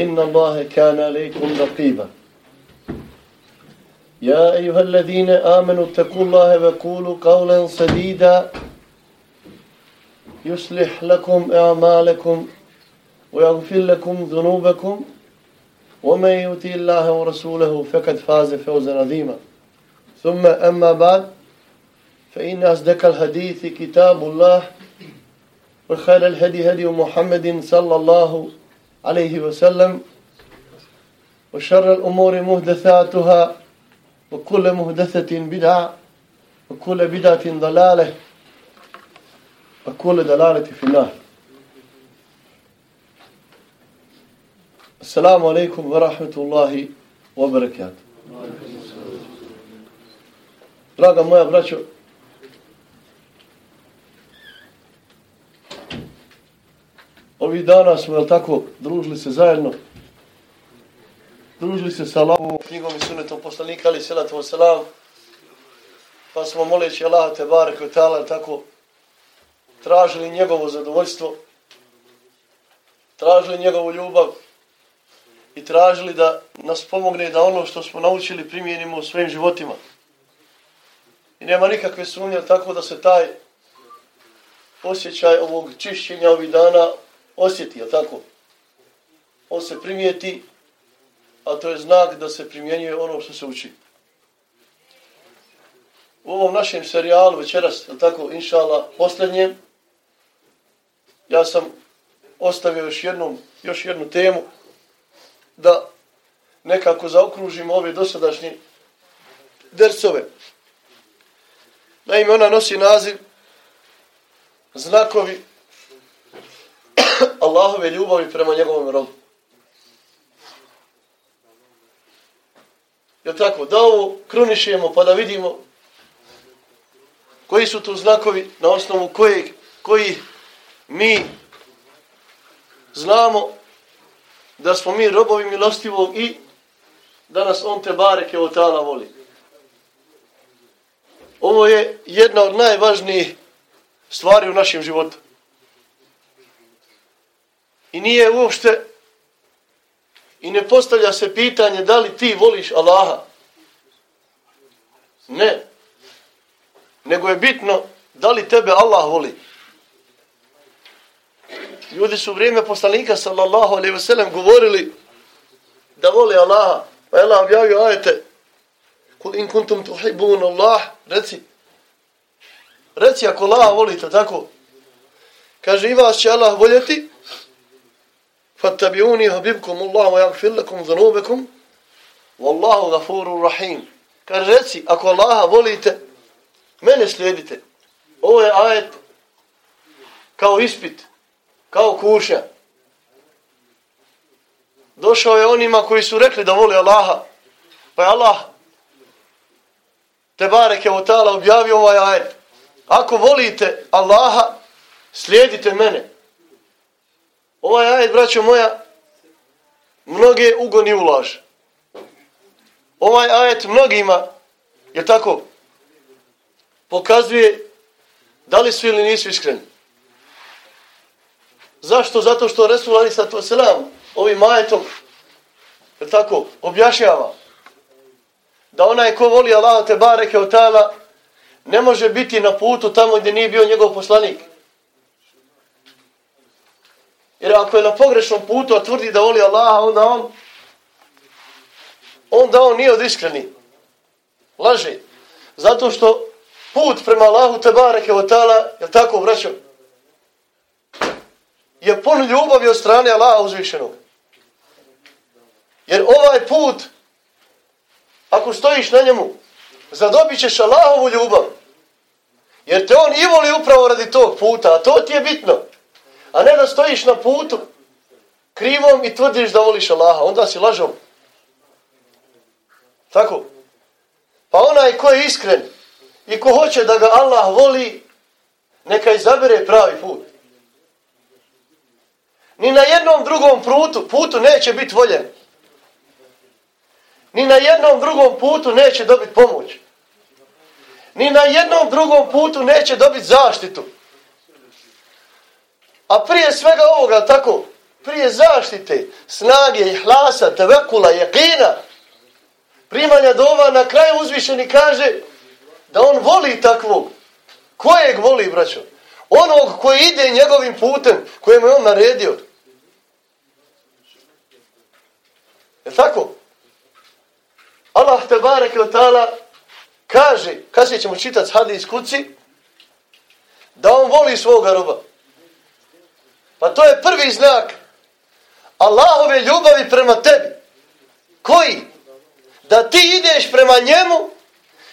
إن الله كان عليكم رقيبا. يا أيها الذين آمنوا اتقوا الله وقولوا قولا سديدا. يصلح لكم أعمالكم ويغفر لكم ذنوبكم. ومن يؤتي الله ورسوله فقد فاز فوزا عظيما. ثم أما بعد فإن أصدق الحديث كتاب الله وخير الهدي هدي محمد صلى الله عليه وسلم وشر الأمور مهدثاتها وكل مهدثة بدعة وكل بدعة ضلالة وكل دلالة في النار السلام عليكم ورحمة الله وبركاته Draga moja braćo, Ovi dana smo, jel tako, družili se zajedno. Družili se sa Allahom, knjigom i sunetom poslanika, ali salatu wasalam. Pa smo moleći Allah te barek i ta'ala, tako, tražili njegovo zadovoljstvo, tražili njegovu ljubav i tražili da nas pomogne da ono što smo naučili primijenimo u svojim životima. I nema nikakve sumnje tako da se taj osjećaj ovog čišćenja ovih dana osjeti, je tako? On se primijeti, a to je znak da se primjenjuje ono što se uči. U ovom našem serijalu večeras, je tako, inšala, posljednjem, ja sam ostavio još, jednom, još jednu temu da nekako zaokružimo ove dosadašnje dercove. Naime, ona nosi naziv znakovi Allahove ljubavi prema njegovom rodu. Je tako? Da ovo krunišemo pa da vidimo koji su to znakovi na osnovu kojeg, koji mi znamo da smo mi robovi milostivog i da nas on te bareke od tala voli. Ovo je jedna od najvažnijih stvari u našem životu. I nije uopšte i ne postavlja se pitanje da li ti voliš Allaha. Ne. Nego je bitno da li tebe Allah voli. Ljudi su u vrijeme poslanika sallallahu alaihi wasallam govorili da vole Allaha. Pa je Allah objavio ajete Kul in kuntum tuhibun Allah reci reci ako Allaha volite tako kaže i vas će Allah voljeti fattabi'uni habibkum Allah yaghfir lakum dhunubakum wallahu ghafurur rahim. Kaže reci ako Allaha volite mene slijedite. Ovo je ajet kao ispit, kao kuša. Došao je onima koji su rekli da voli Allaha. Pa je Allah te bareke o ta'ala objavio ovaj ajet. Ako volite Allaha, slijedite mene. Ovaj ajet, braćo moja, mnoge ugoni ulaž. Ovaj ajet mnogima, je tako, pokazuje da li su ili nisu iskreni. Zašto? Zato što Resul Ali Sato Selam ovim ajetom, je tako, objašnjava da onaj ko voli Allah te bareke od tala ne može biti na putu tamo gdje nije bio njegov poslanik. Jer ako je na pogrešnom putu, a tvrdi da voli Allaha, onda on onda on nije od iskreni. Laže. Zato što put prema Allahu te bareke je tako vraćao? Je pun ljubavi od strane Allaha uzvišenog. Jer ovaj put, ako stojiš na njemu, zadobit ćeš Allahovu ljubav. Jer te on i voli upravo radi tog puta, a to ti je bitno. A ne da stojiš na putu krivom i tvrdiš da voliš Allaha, onda si lažom. Tako? Pa onaj ko je iskren i ko hoće da ga Allah voli, neka izabere pravi put. Ni na jednom drugom putu, putu neće biti voljen. Ni na jednom drugom putu neće dobiti pomoć. Ni na jednom drugom putu neće dobiti zaštitu. A prije svega ovoga, tako, prije zaštite, snage, hlasa, tevekula, jekina, primanja dova, na kraju uzvišeni kaže da on voli takvog. Kojeg voli, braćo? Onog koji ide njegovim putem, kojem je on naredio. Je tako? Allah te barek od ta'ala kaže, kasnije ćemo čitati hadis kuci, da on voli svoga roba. Pa to je prvi znak Allahove ljubavi prema tebi. Koji? Da ti ideš prema njemu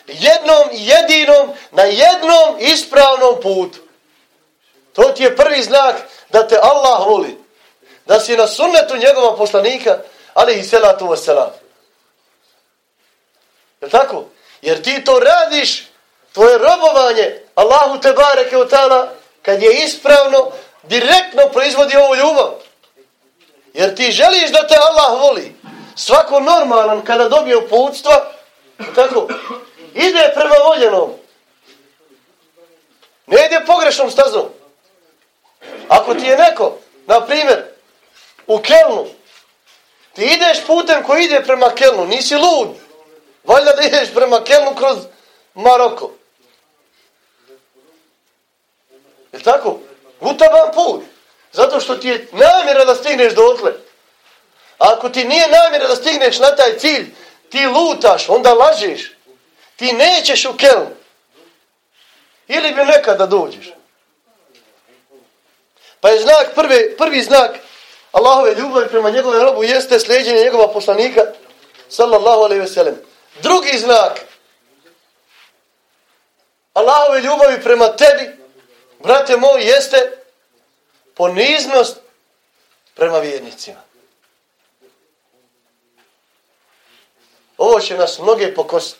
jednom jedinom na jednom ispravnom putu. To ti je prvi znak da te Allah voli. Da si na sunnetu njegova poslanika, ali i selatu wasalam. Je tako? Jer ti to radiš, tvoje robovanje, Allahu te bareke u tala, kad je ispravno, direktno proizvodi ovu ljubav. Jer ti želiš da te Allah voli. Svako normalan kada dobije uputstva, tako, ide prema voljenom. Ne ide pogrešnom stazom. Ako ti je neko, na primjer, u Kelnu, ti ideš putem koji ide prema Kelnu, nisi lud. Valjda da ideš prema Kelnu kroz Maroko. Je tako? Utaban put. Zato što ti je namjera da stigneš do otle. A ako ti nije namjera da stigneš na taj cilj, ti lutaš, onda lažeš. Ti nećeš u kelu. Ili bi nekada dođeš. Pa je znak, prvi, prvi znak Allahove ljubavi prema njegove robu jeste sljeđenje njegova poslanika sallallahu alaihi ve sellem. Drugi znak Allahove ljubavi prema tebi, brate moj, jeste poniznost prema vjernicima. Ovo će nas mnoge pokositi.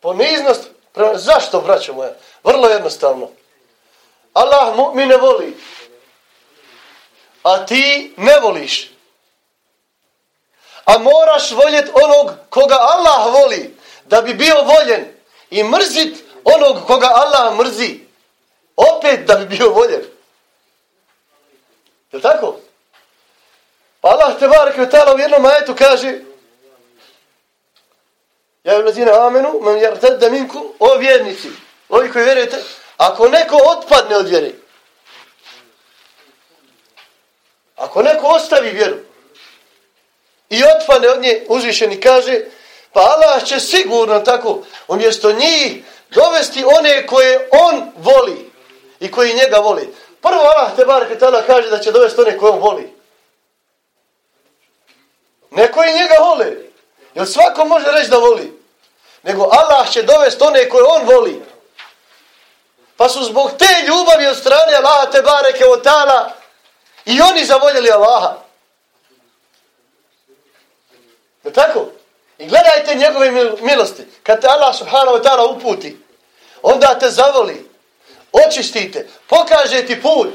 Poniznost prema... Zašto, braćo moja? Vrlo jednostavno. Allah mu'mine voli, a ti ne voliš a moraš voljeti onog koga Allah voli, da bi bio voljen i mrzit onog koga Allah mrzi, opet da bi bio voljen. Je tako? Pa Allah te barek vetala u jednom ajetu kaže Ja u ulazina amenu, man jartadda minku, o vjernici, ovi koji vjerujete, ako neko otpadne od vjere, ako neko ostavi vjeru, i otpadne od nje uzvišeni kaže pa Allah će sigurno tako umjesto njih dovesti one koje on voli i koji njega voli. Prvo Allah te bar tada kaže da će dovesti one koje on voli. Ne koji njega vole. Jer svako može reći da voli. Nego Allah će dovesti one koje on voli. Pa su zbog te ljubavi od strane Allaha te bareke od tala i oni zavoljeli Allaha. Je tako? I gledajte njegove milosti. Kad te Allah subhanahu wa ta'ala uputi, onda te zavoli, očistite, pokaže ti put.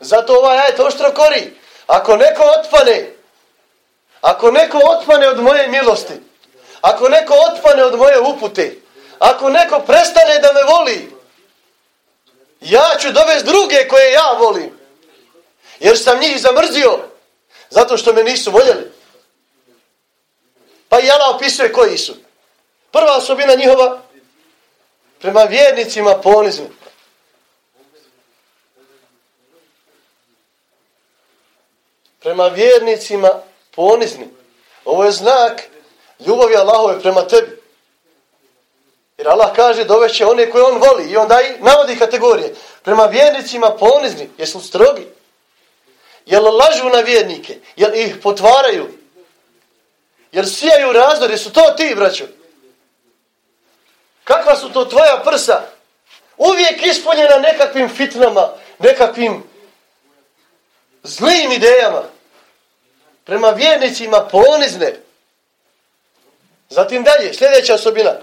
Zato ovaj ajet oštro kori. Ako neko otpane, ako neko otpane od moje milosti, ako neko otpane od moje upute, ako neko prestane da me voli, ja ću dovesti druge koje ja volim. Jer sam njih zamrzio, zato što me nisu voljeli. Pa i Allah opisuje koji su. Prva osobina njihova prema vjernicima ponizni. prema vjernicima ponizni. Ovo je znak ljubavi Allahove prema tebi. Jer Allah kaže doveće one koje on voli i onda i navodi kategorije. Prema vjernicima ponizni, jesu strogi. Jel lažu na vjernike? Jel ih potvaraju? Jel sijaju razdor? Jesu to ti, braćo? Kakva su to tvoja prsa? Uvijek ispunjena nekakvim fitnama, nekakvim zlim idejama. Prema vjernicima ponizne. Zatim dalje, sljedeća osobina.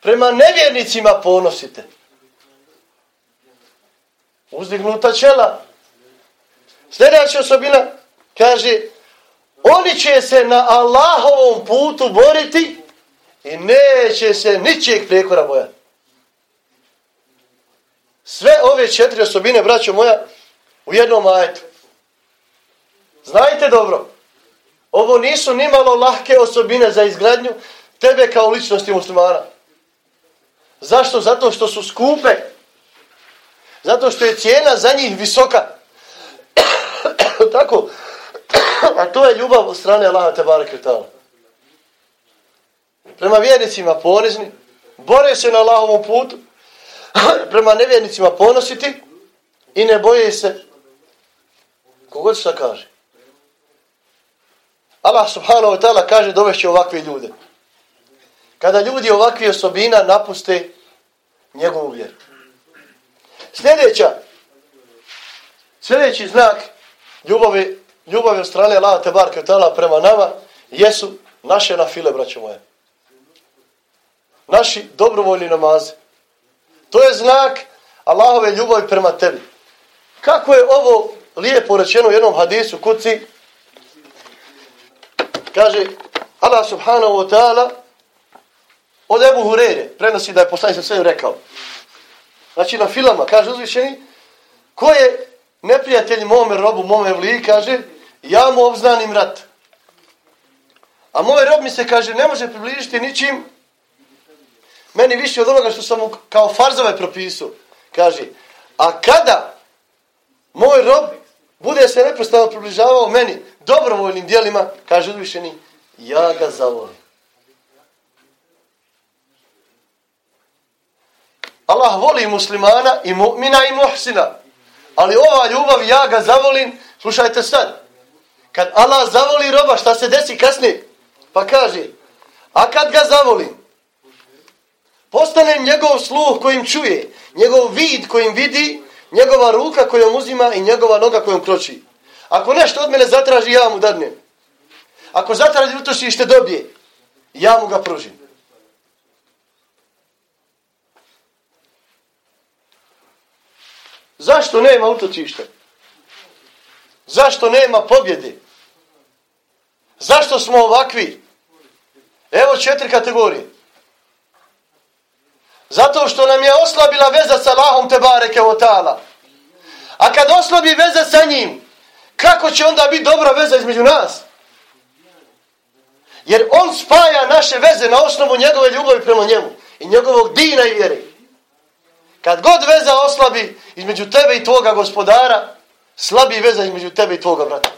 Prema nevjernicima ponosite. Uzdignuta čela. Sljedeća osobina kaže oni će se na Allahovom putu boriti i neće se ničijeg prekora bojati. Sve ove četiri osobine, braćo moja, u jednom ajetu. Znajte dobro, ovo nisu nimalo lahke osobine za izgradnju tebe kao ličnosti muslimana. Zašto? Zato što su skupe. Zato što je cijena za njih visoka. Tako. A to je ljubav od strane Allaha Tebara Kretala. Prema vjernicima ponizni, bore se na Allahovom putu, prema nevjernicima ponositi i ne boje se kogod šta kaže. Allah subhanahu wa ta'ala kaže dovešće ovakve ljude. Kada ljudi ovakve osobina napuste njegovu vjeru. Sljedeća, sljedeći znak ljubavi, ljubavi od strane Allah te barke ta'ala prema nama jesu naše nafile, braćo moje. Naši dobrovoljni namaze. To je znak Allahove ljubavi prema tebi. Kako je ovo lijepo rečeno u jednom hadisu kuci? Kaže Allah subhanahu wa ta'ala od Ebu Hurere prenosi da je poslanik sa sve rekao. Znači na filama, kaže uzvišeni, ko je neprijatelj mome robu, mome vli, kaže, ja mu obznanim rat. A moj rob mi se, kaže, ne može približiti ničim meni više od onoga što sam mu kao farzove propisao. Kaže, a kada moj rob bude se neprestano približavao meni dobrovoljnim dijelima, kaže uzvišeni, ja ga zavolim. Allah voli muslimana i mu'mina i muhsina. Ali ova ljubav, ja ga zavolim, slušajte sad. Kad Allah zavoli roba, šta se desi kasnije? Pa kaže, a kad ga zavolim, postane njegov sluh kojim čuje, njegov vid kojim vidi, njegova ruka kojom uzima i njegova noga kojom kroči. Ako nešto od mene zatraži, ja mu dadnem. Ako zatraži utočište dobije, ja mu ga pružim. Zašto nema utočište? Zašto nema pobjede? Zašto smo ovakvi? Evo četiri kategorije. Zato što nam je oslabila veza sa Allahom te bareke o ta'ala. A kad oslabi veza sa njim, kako će onda biti dobra veza između nas? Jer on spaja naše veze na osnovu njegove ljubavi prema njemu i njegovog dina i vjere. Kad god veza oslabi između tebe i tvoga gospodara, slabi veza između tebe i tvoga brata.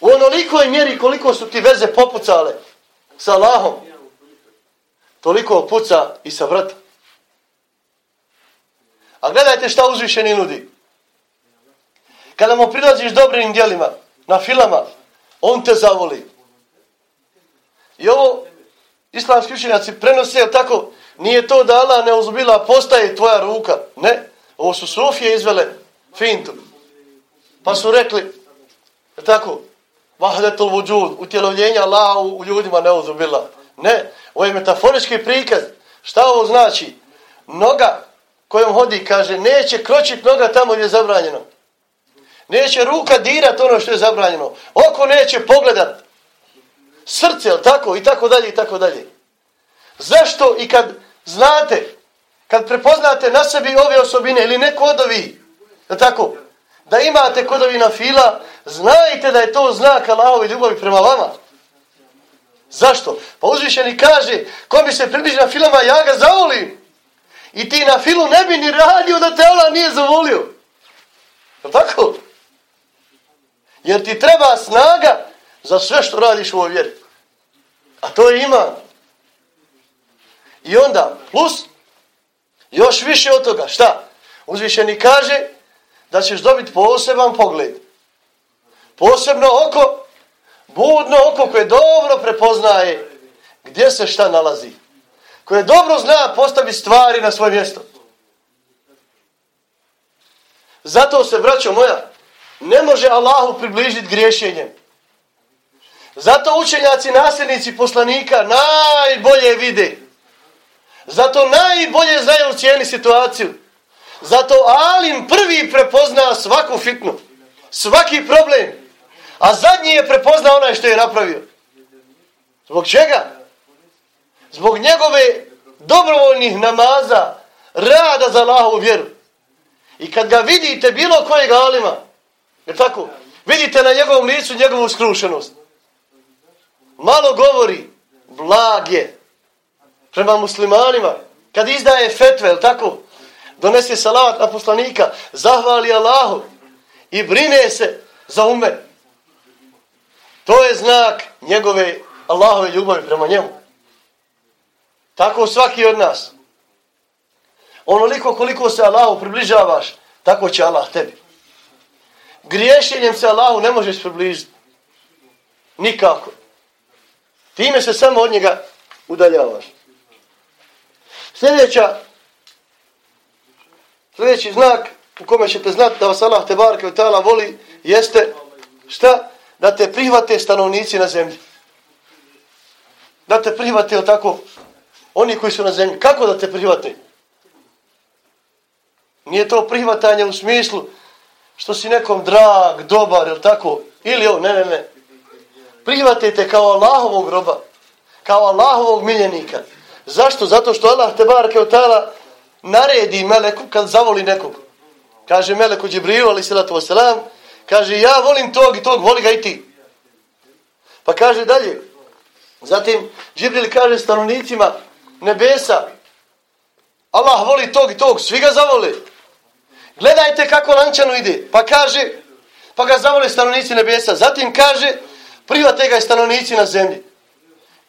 U onolikoj mjeri koliko su ti veze popucale sa Allahom, toliko puca i sa vrata. A gledajte šta uzvišeni nudi. Kada mu prilaziš dobrim dijelima, na filama, on te zavoli. I ovo islamski učenjaci prenose tako, nije to da Allah ne uzbila, postaje tvoja ruka. Ne, ovo su sufije izvele fintu. Pa su rekli, tako, vahdetul vudžud, utjelovljenja Allaha u, u ljudima ne uzbila. Ne, ovo je metaforički prikaz. Šta ovo znači? Noga kojom hodi, kaže, neće kročit noga tamo gdje je zabranjeno. Neće ruka dirat ono što je zabranjeno. Oko neće pogledat. Srce, ali tako? I tako dalje, i tako dalje. Zašto i kad znate, kad prepoznate na sebi ove osobine ili neko od ovi, tako? Da imate kod ovi na fila, znajte da je to znak Allahove ljubavi prema vama. Zašto? Pa uzvišeni kaže, ko bi se približi na filama, ja ga zavolim. I ti na filu ne bi ni radio da te Allah nije zavolio. Je tako? Jer ti treba snaga za sve što radiš u ovoj vjeri. A to je iman. I onda, plus, još više od toga, šta? Uzvišeni kaže da ćeš dobiti poseban pogled. Posebno oko, budno oko koje dobro prepoznaje gdje se šta nalazi. Koje dobro zna postavi stvari na svoje mjesto. Zato se, braćo moja, ne može Allahu približiti griješenjem. Zato učenjaci, nasljednici poslanika najbolje vide. Zato najbolje znaju cijeni situaciju. Zato Alim prvi prepozna svaku fitnu. Svaki problem. A zadnji je prepoznao onaj što je napravio. Zbog čega? Zbog njegove dobrovoljnih namaza, rada za Allahovu vjeru. I kad ga vidite bilo kojeg Alima, je tako? Vidite na njegovom licu njegovu skrušenost. Malo govori, blag je. Prema muslimanima, kad izdaje fetve, je tako? donese salavat na poslanika, zahvali Allahu i brine se za umet. To je znak njegove Allahove ljubavi prema njemu. Tako svaki od nas. Onoliko koliko se Allahu približavaš, tako će Allah tebi. Griješenjem se Allahu ne možeš približiti. Nikako. Time se samo od njega udaljavaš. Sljedeća Sljedeći znak u kome ćete znati da vas Allah te barke od tala voli jeste šta? Da te prihvate stanovnici na zemlji. Da te prihvate tako oni koji su na zemlji. Kako da te prihvate? Nije to prihvatanje u smislu što si nekom drag, dobar, ili tako? Ili ovo, ne, ne, ne. Prihvate te kao Allahovog roba. Kao Allahovog miljenika. Zašto? Zato što Allah te barke od tala naredi meleku kad zavoli nekog. Kaže meleku Džibriju, ali salatu wasalam, kaže ja volim tog i tog, voli ga i ti. Pa kaže dalje, zatim Džibril kaže stanovnicima nebesa, Allah voli tog i tog, svi ga zavole. Gledajte kako lančano ide. Pa kaže, pa ga zavole stanovnici nebesa. Zatim kaže, private ga i stanovnici na zemlji.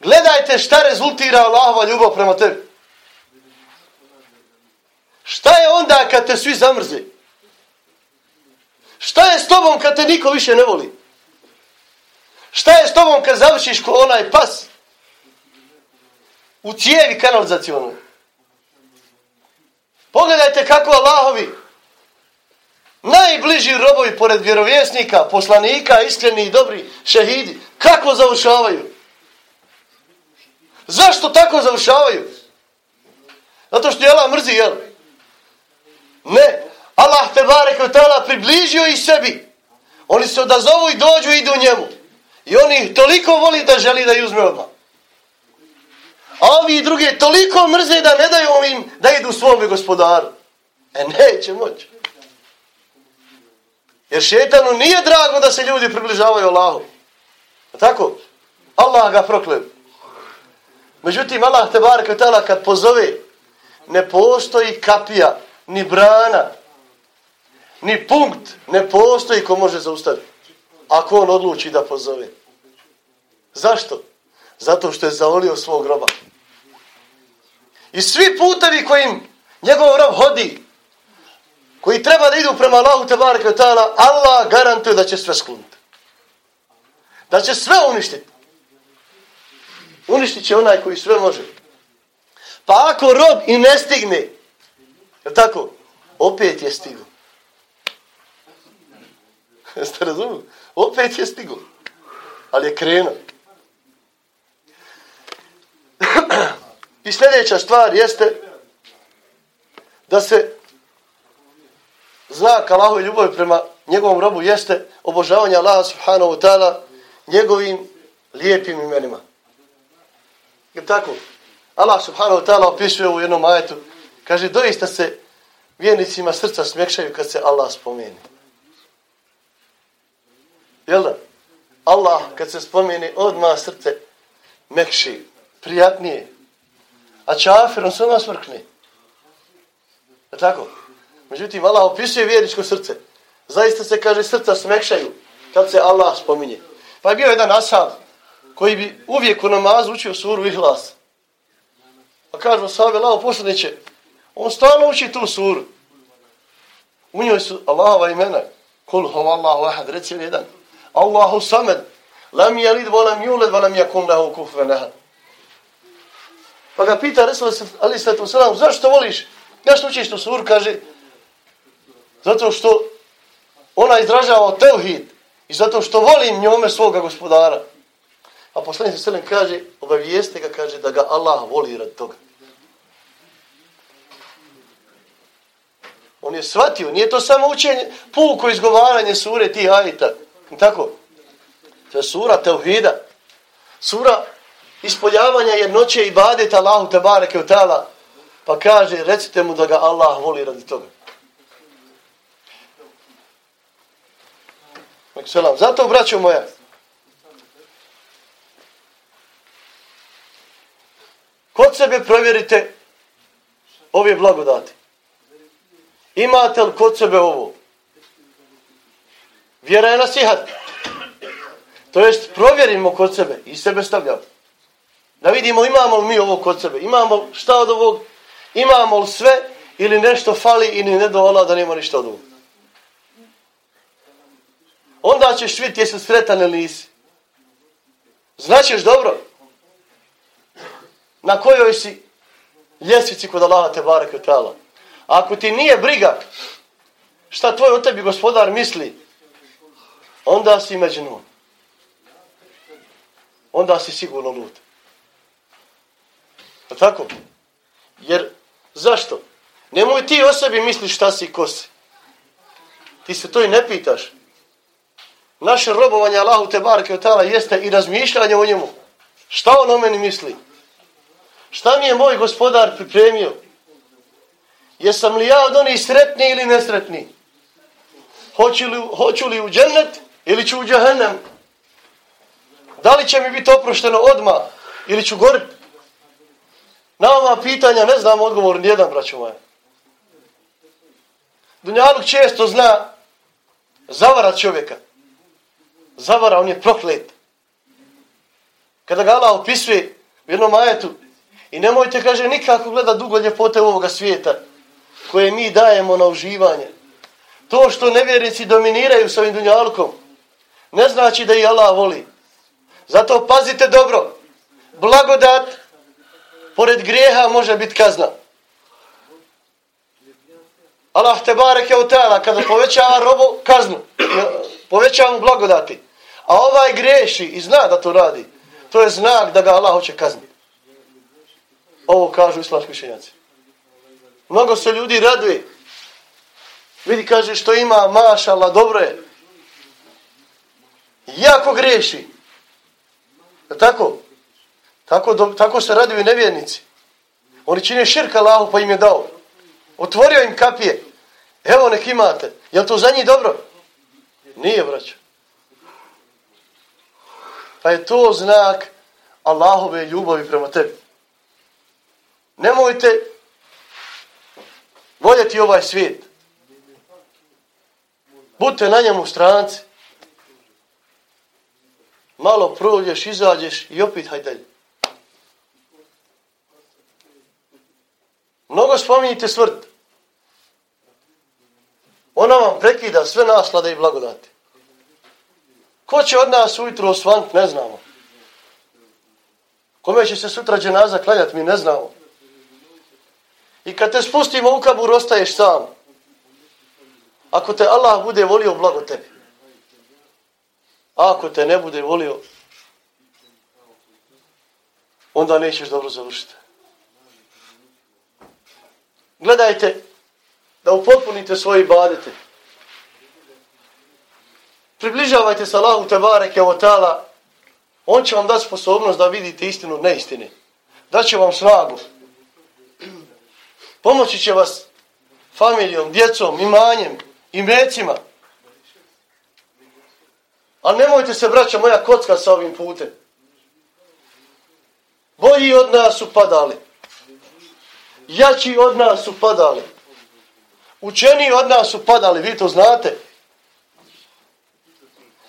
Gledajte šta rezultira Allahova ljubav prema tebi. Šta je onda kad te svi zamrze? Šta je s tobom kad te niko više ne voli? Šta je s tobom kad završiš ko onaj pas? U cijevi kanalizacijonu. Pogledajte kako Allahovi najbliži robovi pored vjerovjesnika, poslanika, iskreni i dobri šehidi, kako završavaju? Zašto tako završavaju? Zato što je Allah mrzi, jel? Ne. Vatala približio i sebi. Oni se odazovu i dođu i idu njemu. I oni ih toliko voli da želi da ju uzme odmah. A ovi druge toliko mrze da ne daju im da idu svome gospodaru. E neće moći. Jer šetanu nije drago da se ljudi približavaju Allahu. A tako? Allah ga prokleb. Međutim, Allah te barek kad pozove ne postoji kapija ni brana, ni punkt ne postoji ko može zaustaviti. Ako on odluči da pozove. Zašto? Zato što je zaolio svog roba. I svi putevi kojim njegov rob hodi, koji treba da idu prema Allahu Tebara Kvetala, Allah garantuje da će sve skloniti. Da će sve uništiti. Uništit će onaj koji sve može. Pa ako rob i ne stigne, Je tako? Opet je stigo. Jeste razumili? Opet je stigo. Ali je krenuo. I sljedeća stvar jeste da se znak Allahove ljubavi prema njegovom robu jeste obožavanje Allaha subhanahu wa ta'ala njegovim lijepim imenima. Je tako? Allah subhanahu wa ta'ala opisuje u jednom ajetu Kaže, doista se vjernicima srca smjekšaju kad se Allah spomeni. Jel da? Allah, kad se spomeni, odma srce mekši, prijatnije. A čafir, on se odmah smrkne. Je tako? Međutim, Allah opisuje vjerničko srce. Zaista se, kaže, srca smekšaju kad se Allah spominje. Pa je bio jedan asab koji bi uvijek u namazu učio suru ihlas. Pa kažemo, sahabe, lao poslaniće, on stalno uči tu suru. U njoj su Allahova imena. Kul hu Allahu ahad, reci jedan. Allahu samed, lam jelid, volam juled, volam jakun lahu kufve nehad. Pa ga pita Resul Ali Svetu Salam, zašto voliš? Zašto učiš tu suru? Kaže, zato što ona izražava tevhid i zato što volim njome svoga gospodara. A poslanik Selam kaže, obavijeste ga, kaže, da ga Allah voli rad toga. On je shvatio, nije to samo učenje, puko izgovaranje sure tih ajta. Tako? To je sura teuhida. Sura ispoljavanja jednoće i badeta Allahu te bareke u tala. Pa kaže, recite mu da ga Allah voli radi toga. Selam. Zato, braćo moja, kod sebe provjerite ove blagodati. Imate li kod sebe ovo? Vjera je nasihat. To jest, provjerimo kod sebe i sebe stavljamo. Da vidimo imamo li mi ovo kod sebe. Imamo šta od ovog? Imamo li sve ili nešto fali ili ne do Allah da nema ništa od ovog. Onda ćeš vidjeti jesu sretan ili nisi. Znaćeš dobro na kojoj si ljestvici kod Allaha te barek od tala. Ako ti nije briga šta tvoj o tebi gospodar misli, onda si među. Onda si sigurno lud. A tako? Jer, zašto? Nemoj ti o sebi misliš šta si i ko si. Ti se to i ne pitaš. Naše robovanje Allahu te barke tala jeste i razmišljanje o njemu. Šta on o meni misli? Šta mi je moj gospodar pripremio? Jesam li ja od onih sretni ili nesretni? Hoću li, hoću li u džennet ili ću u džahennem? Da li će mi biti oprošteno odma ili ću goriti? Na ova pitanja ne znam odgovor nijedan, braćo moje. Dunjaluk često zna zavara čovjeka. Zavara, on je proklet. Kada ga Allah opisuje u jednom ajetu i nemojte, kaže, nikako gleda dugo ljepote ovoga svijeta koje mi dajemo na uživanje. To što nevjernici dominiraju s ovim dunjalkom ne znači da i Allah voli. Zato pazite dobro. Blagodat pored grijeha može biti kazna. Allah te bareke u tela, kada povećava robu kaznu, povećava mu blagodati. A ovaj griješi i zna da to radi. To je znak da ga Allah hoće kazniti. Ovo kažu islamski šenjaci. Mnogo se ljudi raduje. Vidi, kaže, što ima, mašala, dobro je. Jako griješi. Tako? Tako, do, tako se raduju nevjernici. Oni čine širka Allahu pa im je dao. Otvorio im kapije. Evo nek imate. Je to za njih dobro? Nije, braćo. Pa je to znak Allahove ljubavi prema tebi. Nemojte voljeti ovaj svijet. Budite na njemu stranci. Malo prođeš, izađeš i opet hajde Mnogo spominjite svrt. Ona vam prekida sve naslade i blagodati. Ko će od nas ujutro osvant, ne znamo. Kome će se sutra dženaza klanjati, mi ne znamo. I kad te spustimo u kabur, ostaješ sam. Ako te Allah bude volio, blago tebi. Ako te ne bude volio, onda nećeš dobro završiti. Gledajte da upotpunite svoje ibadete. Približavajte se Allahu Tebareke o tala. On će vam dati sposobnost da vidite istinu od neistine. Daće vam snagu. Pomoći će vas familijom, djecom, imanjem, imecima. Ali nemojte se, braća moja, kocka sa ovim putem. Bolji od nas su padali. Jači od nas su padali. Učeni od nas su padali, vi to znate.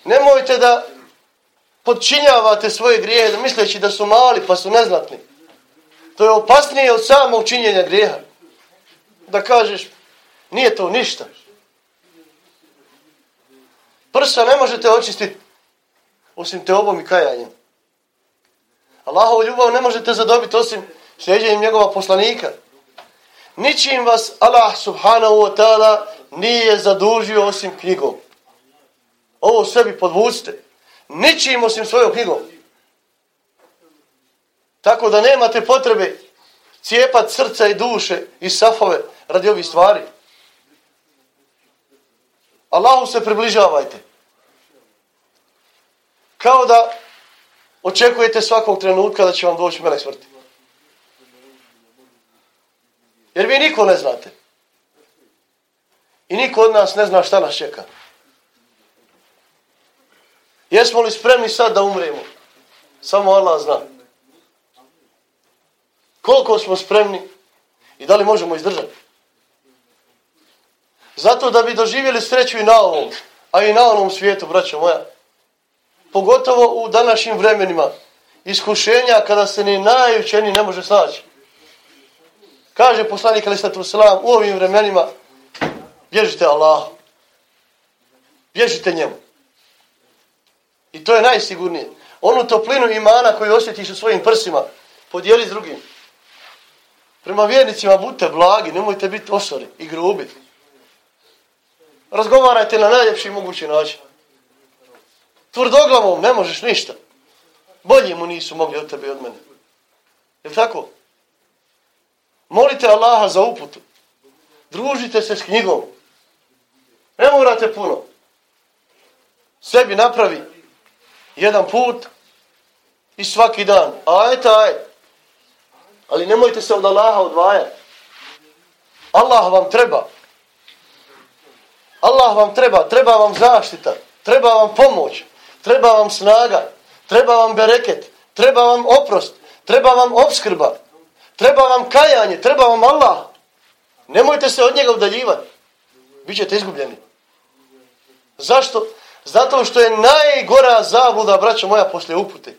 Nemojte da podčinjavate svoje grijehe, da misleći da su mali pa su neznatni. To je opasnije od samog činjenja grijeha. Da kažeš, nije to ništa. Prsa ne možete očistiti osim te obom i kajanjem. Allahovu ljubav ne možete zadobiti osim sljeđenjem njegova poslanika. Ničim vas Allah subhanahu wa ta'ala nije zadužio osim knjigom. Ovo sebi podvucite. Ničim osim svojom knjigom. Tako da nemate potrebe cijepat srca i duše i safove radi ovih stvari. Allahu se približavajte. Kao da očekujete svakog trenutka da će vam doći melek smrti. Jer vi niko ne znate. I niko od nas ne zna šta nas čeka. Jesmo li spremni sad da umremo? Samo Allah zna. Koliko smo spremni i da li možemo izdržati? Zato da bi doživjeli sreću i na ovom, a i na onom svijetu, braćo moja. Pogotovo u današnjim vremenima iskušenja kada se ni najučeni ne može snaći. Kaže poslanik Ali Satu u ovim vremenima bježite Allahu. Bježite njemu. I to je najsigurnije. Onu toplinu imana koju osjetiš u svojim prsima, podijeli s drugim. Prema vjernicima budite blagi, nemojte biti osori i grubi. Razgovarajte na najljepši mogući način. Tvrdoglavom ne možeš ništa. Bolji mu nisu mogli od tebe i od mene. Je tako? Molite Allaha za uputu. Družite se s knjigom. Ne morate puno. Sebi napravi jedan put i svaki dan. Ajte, ajte. Ali nemojte se od Allaha odvajati. Allah vam treba. Allah vam treba. Treba vam zaštita. Treba vam pomoć. Treba vam snaga. Treba vam bereket. Treba vam oprost. Treba vam obskrba. Treba vam kajanje. Treba vam Allah. Nemojte se od njega udaljivati. Bićete izgubljeni. Zašto? Zato što je najgora zabluda, braćo moja, poslije upute.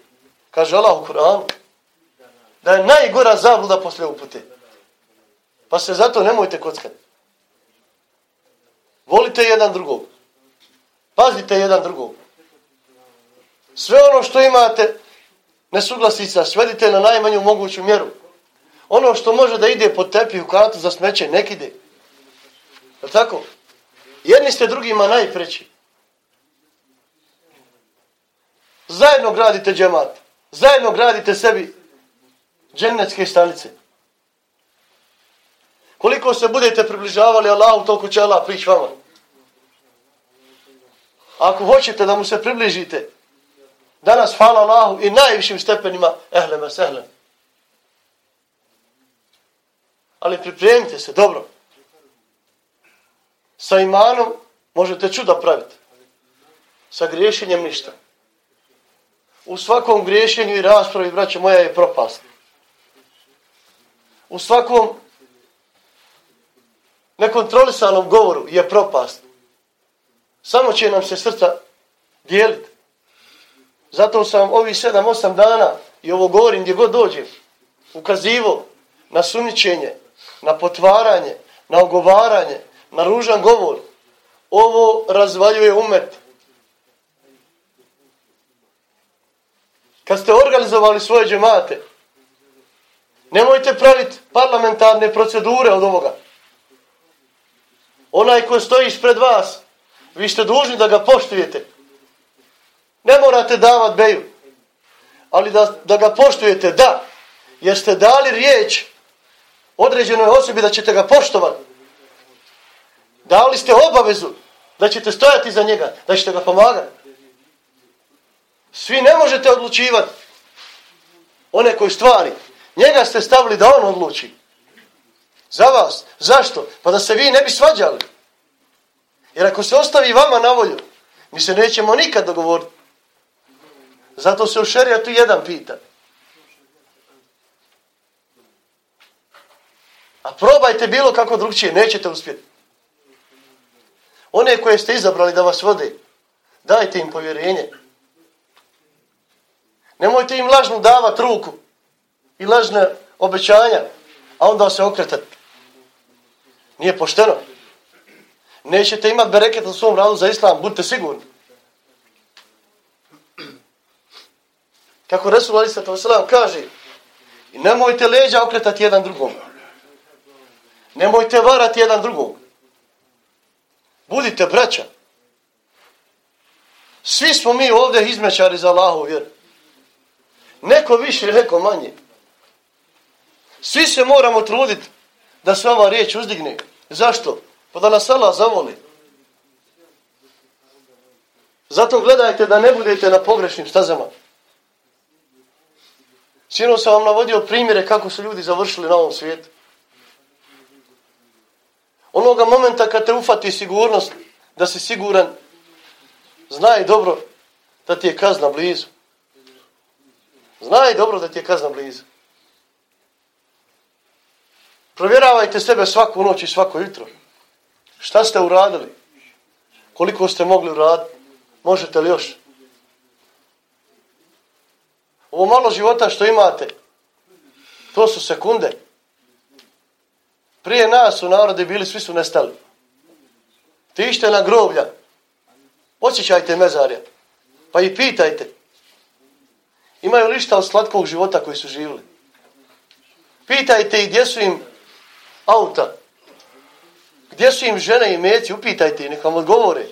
Kaže Allah u Kur'anu. Da je najgora zabluda poslije upute. Pa se zato nemojte kockati. Volite jedan drugog. Pazite jedan drugog. Sve ono što imate nesuglasica, svedite na najmanju moguću mjeru. Ono što može da ide pod tepi u kantu za smeće, nek ide. Je tako? Jedni ste drugima najpreći. Zajedno gradite džemat. Zajedno gradite sebi džennetske stanice. Koliko se budete približavali Allahu, toliko će Allah prići vama. Ako hoćete da mu se približite, danas hvala Allahu i najvišim stepenima, ehlema sehlem. Ali pripremite se, dobro. Sa imanom možete čuda praviti. Sa griješenjem ništa u svakom griješenju i raspravi, braće moja, je propast. U svakom nekontrolisanom govoru je propast. Samo će nam se srca dijeliti. Zato sam ovih 7-8 dana i ovo govorim gdje god dođem, ukazivo na sumničenje, na potvaranje, na ogovaranje, na ružan govor. Ovo razvaljuje umet. kad ste organizovali svoje džemate, nemojte praviti parlamentarne procedure od ovoga. Onaj ko stoji ispred vas, vi ste dužni da ga poštujete. Ne morate davat beju, ali da, da ga poštujete, da, jer ste dali riječ određenoj osobi da ćete ga poštovati. Dali ste obavezu da ćete stojati za njega, da ćete ga pomagati. Svi ne možete odlučivati one koji stvari. Njega ste stavili da on odluči. Za vas. Zašto? Pa da se vi ne bi svađali. Jer ako se ostavi vama na volju, mi se nećemo nikad dogovoriti. Zato se u šerijatu jedan pita. A probajte bilo kako drugčije, nećete uspjeti. One koje ste izabrali da vas vode, dajte im povjerenje. Nemojte im lažno davati ruku i lažne obećanja, a onda se okretati. Nije pošteno. Nećete imati bereket u svom radu za islam, budite sigurni. Kako Resul Ali Sato Veselam kaže, nemojte leđa okretati jedan drugom. Nemojte varati jedan drugom. Budite braća. Svi smo mi ovdje izmećari za Allahu vjeru. Neko više, neko manje. Svi se moramo truditi da se ova riječ uzdigne. Zašto? Pa da nas Allah zavoli. Zato gledajte da ne budete na pogrešnim stazama. Sino sam vam navodio primjere kako su ljudi završili na ovom svijetu. Onoga momenta kad te ufati sigurnost, da si siguran, znaj dobro da ti je kazna blizu. Znaj dobro da ti je kazna blizu. Provjeravajte sebe svaku noć i svako jutro. Šta ste uradili? Koliko ste mogli uraditi? Možete li još? Ovo malo života što imate, to su sekunde. Prije nas su narodi bili, svi su nestali. Tište na groblja. Osjećajte mezarja. Pa i pitajte. Imaju li šta od slatkog života koji su živjeli? Pitajte i gdje su im auta. Gdje su im žene i meci? Upitajte i nekam odgovore.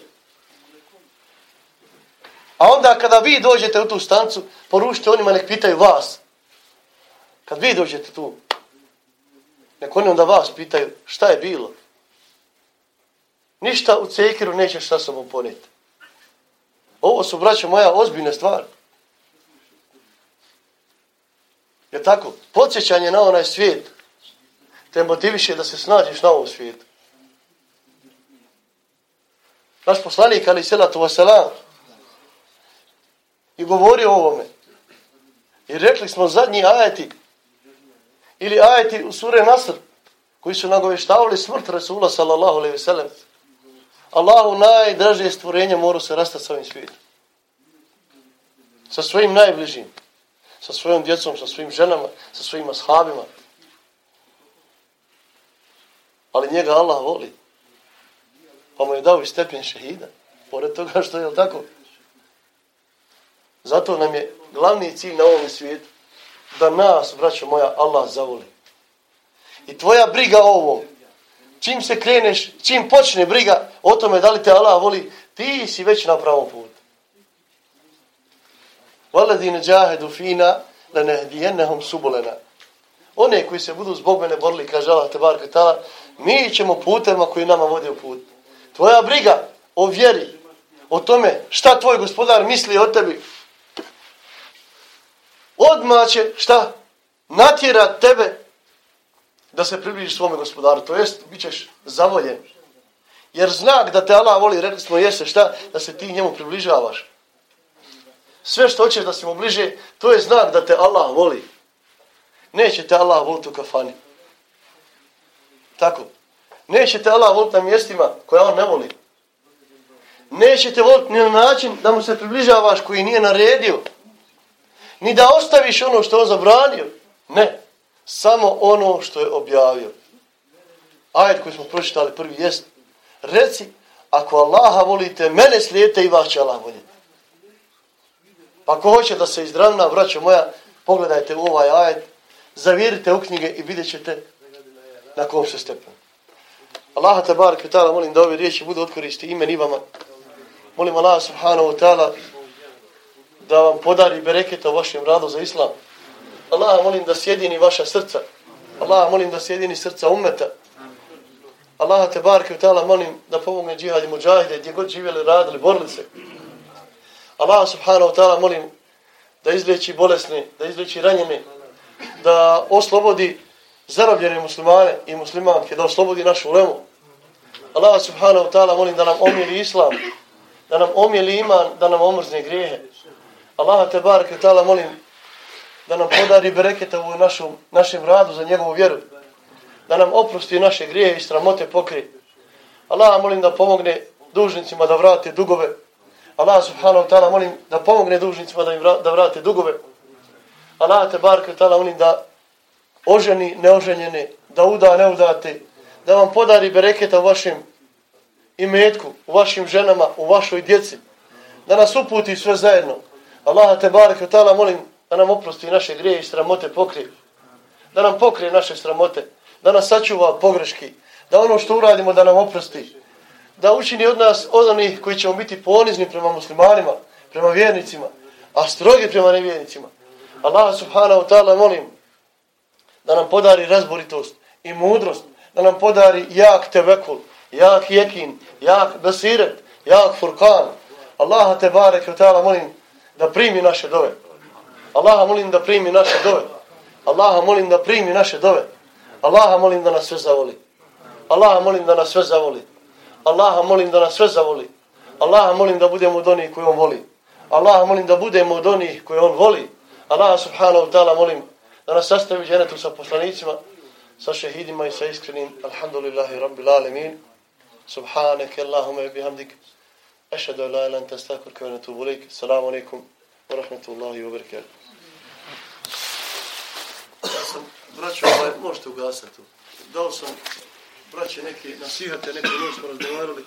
A onda kada vi dođete u tu stancu, poručite onima, nek pitaju vas. Kad vi dođete tu, nek oni onda vas pitaju šta je bilo. Ništa u cekiru nećeš sa sobom poneti. Ovo su, braćo moja, ozbiljne stvari. Je tako? Podsjećanje na onaj svijet te motiviše da se snađeš na ovom svijetu. Naš poslanik, ali selatu vaselam, i govori o ovome. I rekli smo zadnji ajeti, ili ajeti u sure Nasr, koji su nagoveštavali smrt Rasula sallallahu alaihi sallam. Allahu najdražije stvorenje mora se rastati sa ovim svijetom. Sa svojim najbližim. Sa svojom djecom, sa svojim ženama, sa svojim ashabima. Ali njega Allah voli. Pa mu je dao i stepen šehida. Pored toga što je tako. Zato nam je glavni cilj na ovom svijetu da nas, braćo moja, Allah zavoli. I tvoja briga o ovom, čim se kreneš, čim počne briga o tome da li te Allah voli, ti si već na pravom putu. Valadine džahedu fina da ne hdijennehom subulena. One koji se budu zbog mene borili, kaže Allah te bar katala, mi ćemo putima koji nama vodi u put. Tvoja briga o vjeri, o tome šta tvoj gospodar misli o tebi, odmah će, šta, natjera tebe da se približiš svome gospodaru. To jest, bit ćeš zavoljen. Jer znak da te Allah voli, rekli smo, jeste šta, da se ti njemu približavaš. Sve što hoćeš da si mu bliže, to je znak da te Allah voli. Neće te Allah voliti u kafani. Tako. Neće te Allah voliti na mjestima koja on ne voli. Neće te voliti ni na način da mu se približavaš koji nije naredio ni da ostaviš ono što on zabranio. Ne, samo ono što je objavio. Ajed koji smo pročitali prvi jest, reci, ako Allaha volite, mene slijete i vas će Allah voljeti. Pa ako hoće da se izdravna, braćo moja, pogledajte u ovaj ajed, zavirite u knjige i vidjet ćete na kom se stepenu. Allaha tabarak i ta'ala, molim da ove riječi budu otkoristi imen i vama. Molim Allah subhanahu wa ta'ala da vam podari bereketa u vašem radu za islam. Allah molim da sjedini vaša srca. Allah molim da sjedini srca umeta. Allah te barke u tala molim da pomogne džihad i muđahide gdje god živjeli, radili, borili se. Allah subhanahu wa ta'ala molim da izleći bolesni, da izleći ranjene, da oslobodi zarobljene muslimane i muslimanke, da oslobodi našu lemu. Allah subhanahu wa ta'ala molim da nam omili islam, da nam omili iman, da nam omrzne grijehe. Allaha te barake tala molim da nam podari bereketa u našom, našem radu za njegovu vjeru. Da nam oprosti naše grije i stramote pokri. Allah molim da pomogne dužnicima da vrate dugove. Allah subhanahu wa ta'ala molim da pomogne dužnicima da im vra, da vrate dugove. Allah te barke tala molim da oženi neoženjene, da uda neudate, da vam podari bereketa u vašem imetku, u vašim ženama, u vašoj djeci, da nas uputi sve zajedno. Allah te barek ta'ala molim da nam oprosti naše grije i sramote pokrije. Da nam pokrije naše sramote, da nas sačuva pogreški, da ono što uradimo da nam oprosti. Da učini od nas od onih koji ćemo biti ponizni prema muslimanima, prema vjernicima, a strogi prema nevjernicima. Allah subhanahu ta'ala molim da nam podari razboritost i mudrost, da nam podari jak tevekul, jak jekin, jak basiret, jak furkan. Allaha te barek ta'ala molim da primi naše dove. Allaha molim da primi naše dove. Allaha molim da primi naše dove. Allaha molim da nas sve zavoli. Allaha molim da nas sve zavoli. Allaha molim da nas sve zavoli. Allaha molim da budemo od onih koji on voli. Allaha molim da budemo od onih koji on voli. Allaha subhanahu wa ta'ala molim da nas sastavi dženetu sa poslanicima, sa šehidima i sa iskrenim. Alhamdulillahi rabbil alemin. Subhaneke Allahume bihamdik. Ešhedu la ilan testakur kao ne tubu lejk. Salamu alaikum wa rahmatullahi wa barakatuh. Braćo, ovaj, možete ugasati tu. Dao sam, braće, neke nasihate, neke noć smo razgovarali.